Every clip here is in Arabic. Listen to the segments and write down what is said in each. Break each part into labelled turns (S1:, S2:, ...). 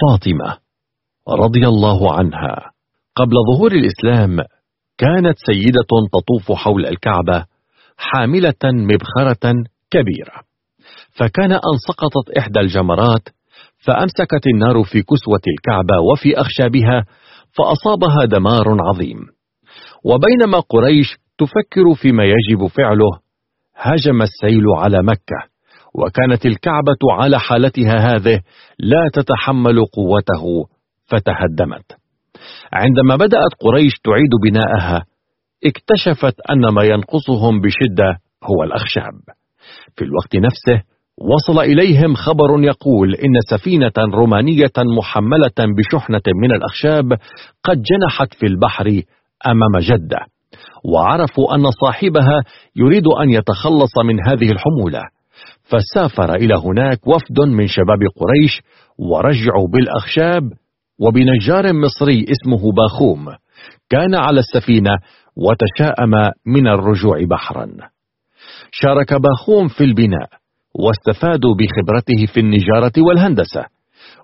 S1: فاطمة رضي الله عنها. قبل ظهور الإسلام كانت سيدة تطوف حول الكعبة حاملة مبخرة كبيرة. فكان أن سقطت إحدى الجمرات فأمسكت النار في كسوة الكعبة وفي أخشابها فأصابها دمار عظيم. وبينما قريش تفكر فيما يجب فعله هجم السيل على مكة. وكانت الكعبة على حالتها هذه لا تتحمل قوته فتهدمت. عندما بدأت قريش تعيد بناءها اكتشفت أن ما ينقصهم بشدة هو الأخشاب. في الوقت نفسه وصل إليهم خبر يقول إن سفينة رومانية محملة بشحنة من الأخشاب قد جنحت في البحر أمام جدة وعرفوا أن صاحبها يريد أن يتخلص من هذه الحمولة. فسافر إلى هناك وفد من شباب قريش ورجعوا بالأخشاب وبنجار مصري اسمه باخوم. كان على السفينة وتشاءم من الرجوع بحرا. شارك باخوم في البناء واستفادوا بخبرته في النجارة والهندسة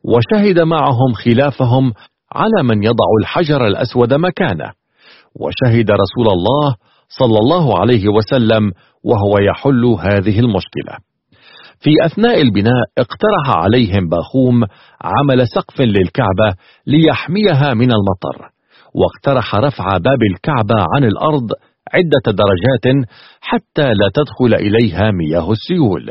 S1: وشهد معهم خلافهم على من يضع الحجر الأسود مكانه. وشهد رسول الله صلى الله عليه وسلم وهو يحل هذه المشكلة. في أثناء البناء اقترح عليهم باخوم عمل سقف للكعبة ليحميها من المطر واقترح رفع باب الكعبة عن الأرض عدة درجات حتى لا تدخل إليها مياه السيول.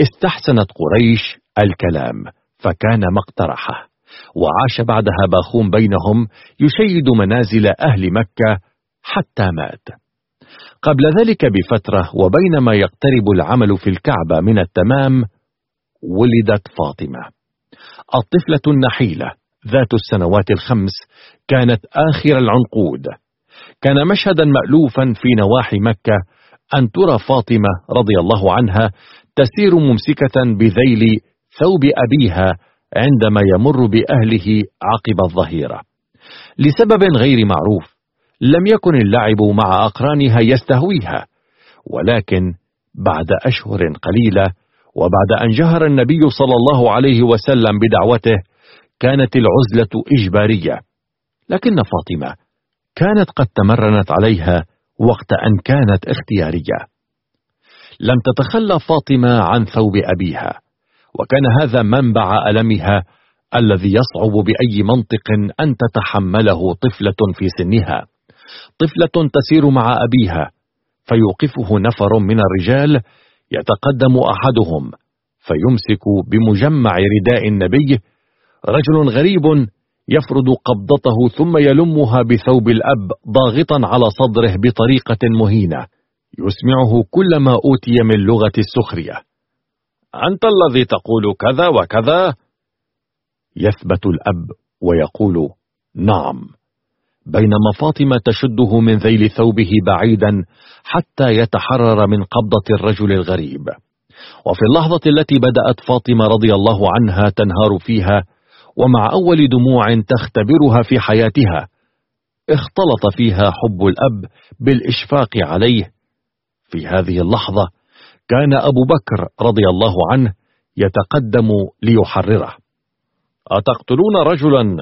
S1: استحسنت قريش الكلام فكان ما اقترحه وعاش بعدها باخوم بينهم يشيد منازل أهل مكة حتى مات. قبل ذلك بفترة وبينما يقترب العمل في الكعبة من التمام ولدت فاطمة. الطفلة النحيلة ذات السنوات الخمس كانت آخر العنقود. كان مشهدا مألوفا في نواحي مكة أن ترى فاطمة رضي الله عنها تسير ممسكة بذيل ثوب أبيها عندما يمر بأهله عقب الظهيرة. لسبب غير معروف لم يكن اللعب مع أقرانها يستهويها ولكن بعد أشهر قليلة وبعد أن جهر النبي صلى الله عليه وسلم بدعوته كانت العزلة إجبارية. لكن فاطمة كانت قد تمرنت عليها وقت أن كانت اختيارية. لم تتخلى فاطمة عن ثوب أبيها وكان هذا منبع ألمها الذي يصعب بأي منطق أن تتحمله طفلة في سنها. طفلة تسير مع أبيها فيوقفه نفر من الرجال يتقدم أحدهم فيمسك بمجمع رداء النبي رجل غريب يفرد قبضته ثم يلمها بثوب الأب ضاغطا على صدره بطريقة مهينة يسمعه كل ما أوتي من لغة السخرية. أنت الذي تقول كذا وكذا؟ يثبت الأب ويقول نعم. بينما فاطمة تشده من ذيل ثوبه بعيدا حتى يتحرر من قبضة الرجل الغريب. وفي اللحظة التي بدأت فاطمة رضي الله عنها تنهار فيها ومع أول دموع تختبرها في حياتها اختلط فيها حب الأب بالإشفاق عليه. في هذه اللحظة كان أبو بكر رضي الله عنه يتقدم ليحرره. أتقتلون رجلا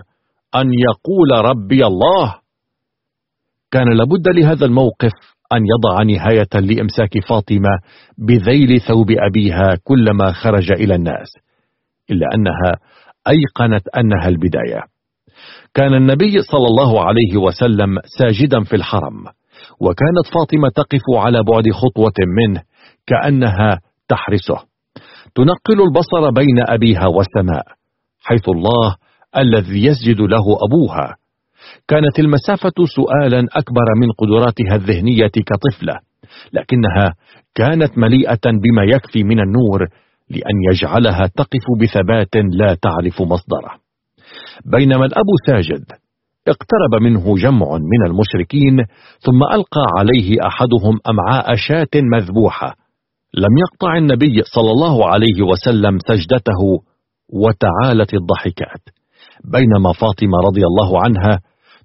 S1: أن يقول ربي الله. كان لابد لهذا الموقف أن يضع نهاية لإمساك فاطمة بذيل ثوب أبيها كلما خرج إلى الناس إلا أنها أيقنت أنها البداية. كان النبي صلى الله عليه وسلم ساجدا في الحرم وكانت فاطمة تقف على بعد خطوة منه كأنها تحرسه. تنقل البصر بين أبيها والسماء حيث الله الذي يسجد له أبوها. كانت المسافة سؤالا أكبر من قدراتها الذهنية كطفلة لكنها كانت مليئة بما يكفي من النور لأن يجعلها تقف بثبات لا تعرف مصدره. بينما الأب ساجد اقترب منه جمع من المشركين ثم ألقى عليه أحدهم أمعاء شاة مذبوحة. لم يقطع النبي صلى الله عليه وسلم سجدته وتعالت الضحكات. بينما فاطمة رضي الله عنها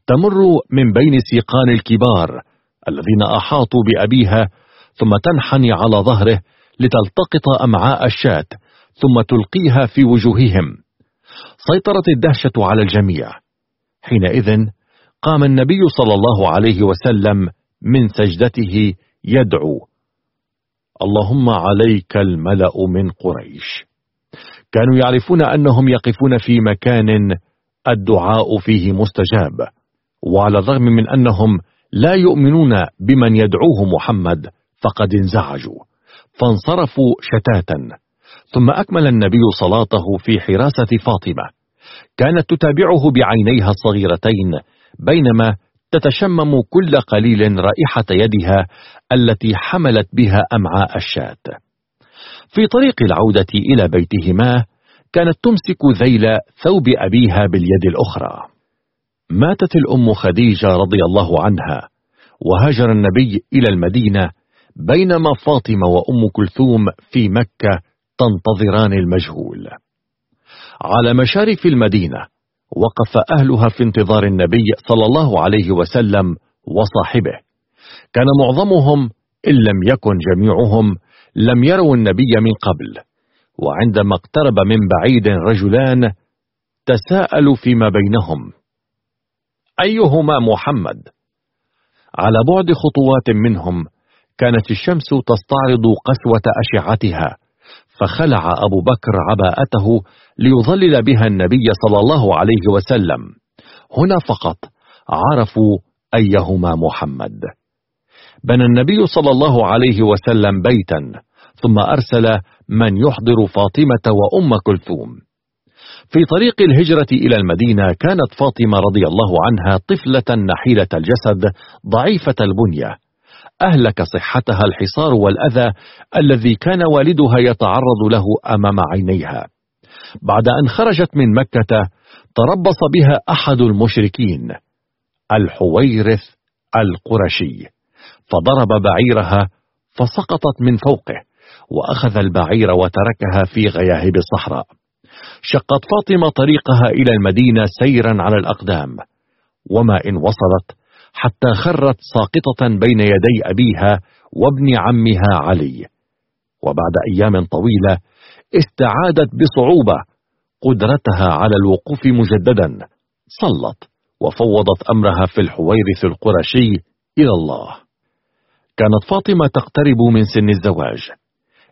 S1: تمر من بين سيقان الكبار الذين أحاطوا بأبيها ثم تنحني على ظهره لتلتقط أمعاء الشاة ثم تلقيها في وجوههم. سيطرت الدهشة على الجميع. حينئذ قام النبي صلى الله عليه وسلم من سجدته يدعو اللهم عليك الملأ من قريش. كانوا يعرفون أنهم يقفون في مكان الدعاء فيه مستجاب وعلى الرغم من أنهم لا يؤمنون بمن يدعوه محمد فقد انزعجوا فانصرفوا شتاتا. ثم أكمل النبي صلاته في حراسة فاطمة. كانت تتابعه بعينيها الصغيرتين بينما تتشمم كل قليل رائحة يدها التي حملت بها أمعاء الشاة. في طريق العودة إلى بيتهما كانت تمسك ذيل ثوب أبيها باليد الأخرى. ماتت الأم خديجة رضي الله عنها وهاجر النبي إلى المدينة بينما فاطمة وأم كلثوم في مكة تنتظران المجهول. على مشارف المدينة وقف أهلها في انتظار النبي صلى الله عليه وسلم وصاحبه. كان معظمهم إن لم يكن جميعهم لم يروا النبي من قبل وعندما اقترب من بعيد رجلان تساءلوا فيما بينهم. أيهما محمد؟ على بعد خطوات منهم كانت الشمس تستعرض قسوة أشعتها فخلع أبو بكر عباءته ليظلل بها النبي صلى الله عليه وسلم. هنا فقط عرفوا أيهما محمد. بنى النبي صلى الله عليه وسلم بيتا ثم أرسل من يحضر فاطمة وأم كلثوم. في طريق الهجرة إلى المدينة كانت فاطمة رضي الله عنها طفلة نحيلة الجسد ضعيفة البنية. أهلك صحتها الحصار والأذى الذي كان والدها يتعرض له أمام عينيها. بعد أن خرجت من مكة تربص بها أحد المشركين الحويرث القرشي. فضرب بعيرها فسقطت من فوقه. وأخذ البعير وتركها في غياهب الصحراء شقت فاطمة طريقها إلى المدينة سيرا على الأقدام. وما إن وصلت حتى خرت ساقطة بين يدي أبيها وابن عمها علي. وبعد أيام طويلة استعادت بصعوبة قدرتها على الوقوف مجددا. صلت وفوضت أمرها في الحويرث القرشي إلى الله. كانت فاطمة تقترب من سن الزواج.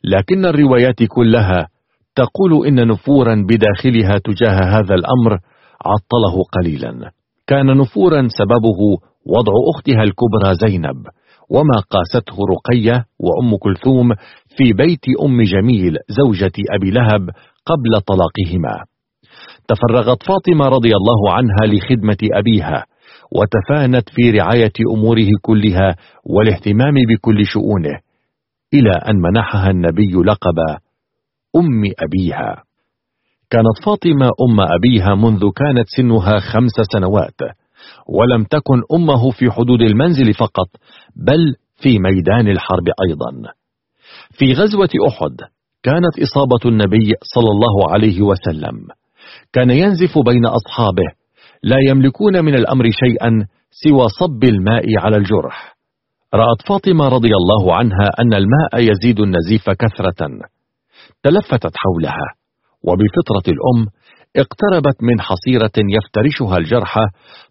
S1: لكن الروايات كلها تقول إن نفورا بداخلها تجاه هذا الأمر عطله قليلا. كان نفورا سببه وضع أختها الكبرى زينب وما قاسته رقية وأم كلثوم في بيت أم جميل زوجة أبي لهب قبل طلاقهما. تفرغت فاطمة رضي الله عنها لخدمة أبيها وتفانت في رعاية أموره كلها والاهتمام بكل شؤونه. إلى أن منحها النبي لقب أم أبيها. كانت فاطمة أم أبيها منذ كانت سنها خمس سنوات ولم تكن أمه في حدود المنزل فقط بل في ميدان الحرب أيضا. في غزوة أحد كانت إصابة النبي صلى الله عليه وسلم. كان ينزف بين أصحابه لا يملكون من الأمر شيئا سوى صب الماء على الجرح. رأت فاطمة رضي الله عنها أن الماء يزيد النزيف كثرة تلفتت حولها وبفطرة الأم اقتربت من حصيرة يفترشها الجرحى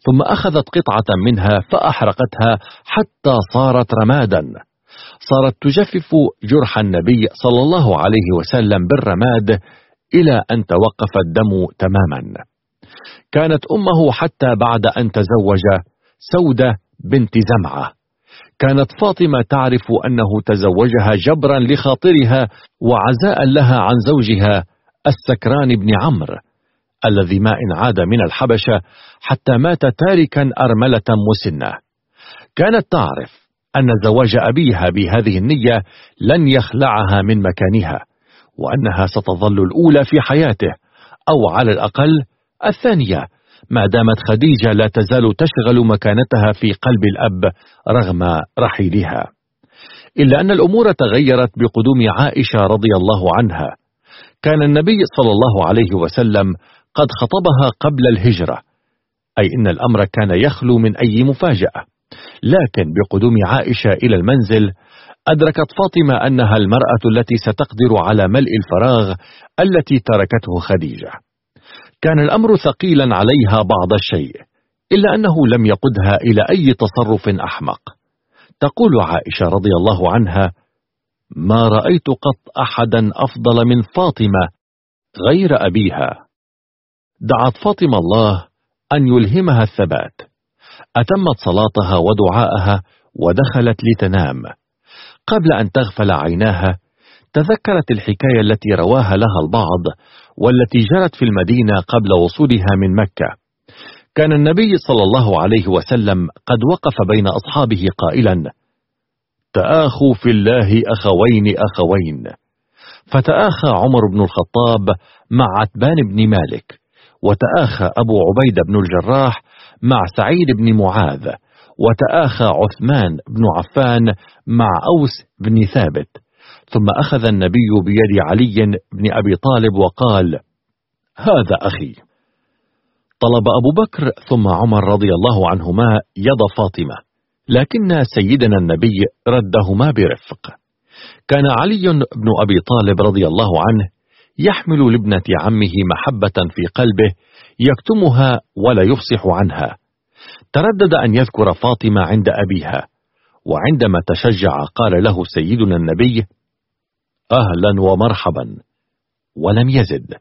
S1: ثم أخذت قطعة منها فأحرقتها حتى صارت رمادا. صارت تجفف جرح النبي صلى الله عليه وسلم بالرماد إلى أن توقف الدم تماما. كانت أمه حتى بعد أن تزوج سودة بنت زمعة. كانت فاطمة تعرف أنه تزوجها جبرا لخاطرها وعزاء لها عن زوجها السكران بن عمرو الذي ما إن عاد من الحبشة حتى مات تاركا أرملة مسنة. كانت تعرف أن زواج أبيها بهذه النية لن يخلعها من مكانها وأنها ستظل الأولى في حياته أو على الأقل الثانية ما دامت خديجة لا تزال تشغل مكانتها في قلب الأب رغم رحيلها. إلا أن الأمور تغيرت بقدوم عائشة رضي الله عنها. كان النبي صلى الله عليه وسلم قد خطبها قبل الهجرة أي إن الأمر كان يخلو من أي مفاجأة. لكن بقدوم عائشة إلى المنزل أدركت فاطمة أنها المرأة التي ستقدر على ملء الفراغ التي تركته خديجة. كان الأمر ثقيلا عليها بعض الشيء إلا أنه لم يقدها إلى أي تصرف أحمق. تقول عائشة رضي الله عنها ما رأيت قط أحدا أفضل من فاطمة غير أبيها. دعت فاطمة الله أن يلهمها الثبات. أتمت صلاتها ودعاءها ودخلت لتنام. قبل أن تغفل عيناها تذكرت الحكاية التي رواها لها البعض والتي جرت في المدينة قبل وصولها من مكة. كان النبي صلى الله عليه وسلم قد وقف بين أصحابه قائلا تآخوا في الله أخوين أخوين. فتآخى عمر بن الخطاب مع عتبان بن مالك وتآخى أبو عبيدة بن الجراح مع سعيد بن معاذ وتآخى عثمان بن عفان مع أوس بن ثابت. ثم أخذ النبي بيد علي بن أبي طالب وقال هذا أخي. طلب أبو بكر ثم عمر رضي الله عنهما يد فاطمة لكن سيدنا النبي ردهما برفق. كان علي بن أبي طالب رضي الله عنه يحمل لابنة عمه محبة في قلبه يكتمها ولا يفصح عنها. تردد أن يذكر فاطمة عند أبيها وعندما تشجع قال له سيدنا النبي أهلا ومرحبا. ولم يزد.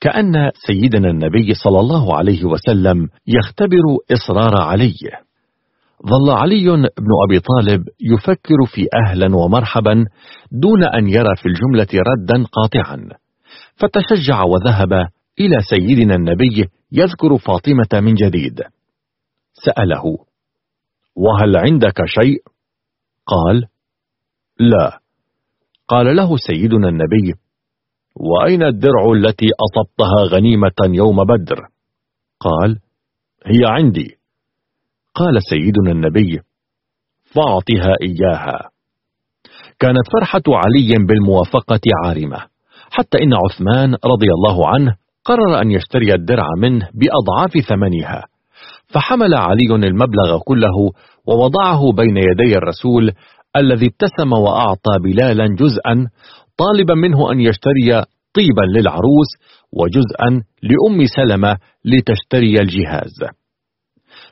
S1: كأن سيدنا النبي صلى الله عليه وسلم يختبر إصرار علي. ظل علي بن أبي طالب يفكر في أهلا ومرحبا دون أن يرى في الجملة ردا قاطعا. فتشجع وذهب إلى سيدنا النبي يذكر فاطمة من جديد. سأله وهل عندك شيء؟ قال لا. قال له سيدنا النبي وأين الدرع التي أصبتها غنيمة يوم بدر؟ قال هي عندي قال سيدنا النبي فاعطها إياها كانت فرحة علي بالموافقة عارمة حتى إن عثمان رضي الله عنه قرر أن يشتري الدرع منه بأضعاف ثمنها فحمل علي المبلغ كله ووضعه بين يدي الرسول الذي ابتسم وأعطى بلالا جزءا طالبا منه أن يشتري طيبا للعروس وجزءا لأم سلمة لتشتري الجهاز.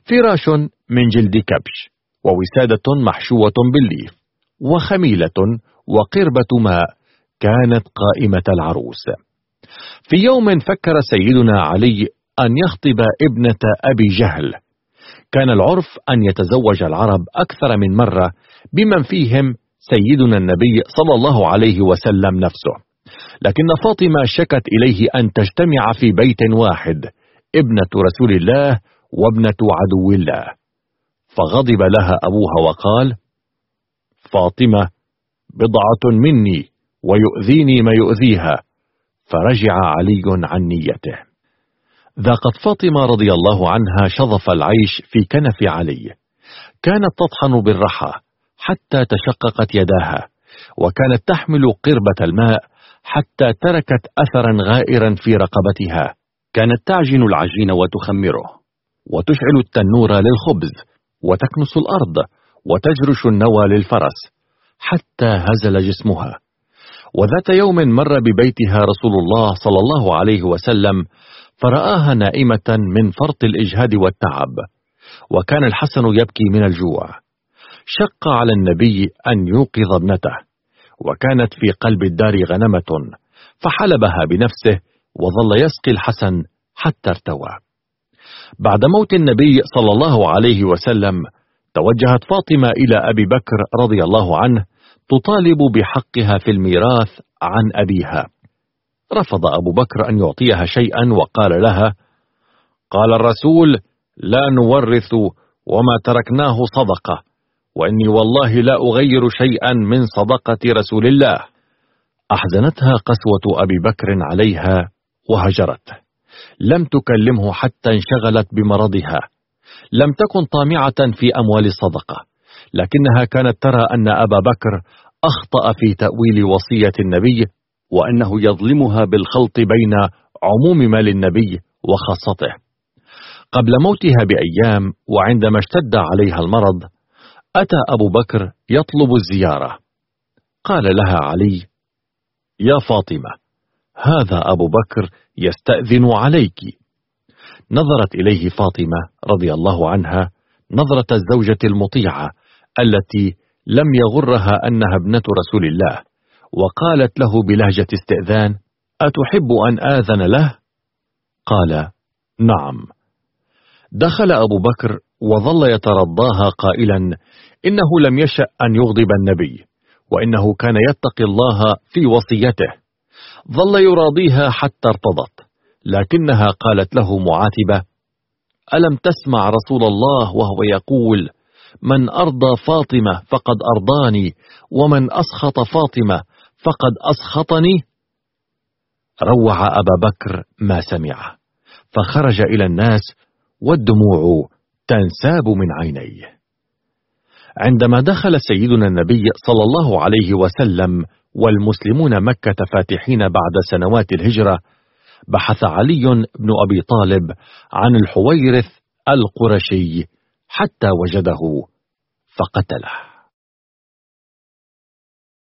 S1: فراش من جلد كبش ووسادة محشوة بالليف وخميلة وقربة ماء كانت قائمة العروس. في يوم فكر سيدنا علي أن يخطب ابنة أبي جهل. كان العرف أن يتزوج العرب أكثر من مرة بمن فيهم سيدنا النبي صلى الله عليه وسلم نفسه. لكن فاطمة شكت إليه أن تجتمع في بيت واحد ابنة رسول الله وابنة عدو الله. فغضب لها أبوها وقال فاطمة بضعة مني ويؤذيني ما يؤذيها. فرجع علي عن نيته. ذاقت فاطمة رضي الله عنها شظف العيش في كنف علي. كانت تطحن بالرحى حتى تشققت يداها وكانت تحمل قربة الماء حتى تركت أثرا غائرا في رقبتها. كانت تعجن العجين وتخمره وتشعل التنور للخبز وتكنس الأرض وتجرش النوى للفرس حتى هزل جسمها. وذات يوم مر ببيتها رسول الله صلى الله عليه وسلم فرآها نائمة من فرط الإجهاد والتعب وكان الحسن يبكي من الجوع. شق على النبي أن يوقظ ابنته وكانت في قلب الدار غنمة فحلبها بنفسه وظل يسقي الحسن حتى ارتوى. بعد موت النبي صلى الله عليه وسلم توجهت فاطمة إلى أبي بكر رضي الله عنه تطالب بحقها في الميراث عن أبيها. رفض أبو بكر أن يعطيها شيئا وقال لها قال الرسول لا نورث وما تركناه صدقة وإني والله لا أغير شيئا من صدقة رسول الله. أحزنتها قسوة أبي بكر عليها وهجرته لم تكلمه حتى انشغلت بمرضها. لم تكن طامعة في أموال الصدقة. لكنها كانت ترى أن أبا بكر أخطأ في تأويل وصية النبي وأنه يظلمها بالخلط بين عموم مال النبي وخاصته. قبل موتها بأيام وعندما اشتد عليها المرض أتى أبو بكر يطلب الزيارة. قال لها علي يا فاطمة هذا أبو بكر يستأذن عليك. نظرت إليه فاطمة رضي الله عنها نظرة الزوجة المطيعة التي لم يغرها أنها ابنة رسول الله وقالت له بلهجة استئذان أتحب أن آذن له؟ قال نعم. دخل أبو بكر وظل يترضاها قائلا إنه لم يشأ أن يغضب النبي وإنه كان يتقي الله في وصيته. ظل يراضيها حتى ارتضت لكنها قالت له معاتبة ألم تسمع رسول الله وهو يقول من أرضى فاطمة فقد أرضاني ومن أسخط فاطمة فقد أسخطني؟ روع أبا بكر ما سمعه فخرج إلى الناس والدموع تنساب من عينيه. عندما دخل سيدنا النبي صلى الله عليه وسلم والمسلمون مكة فاتحين بعد سنوات الهجرة بحث علي بن أبي طالب عن الحويرث القرشي حتى وجده فقتله.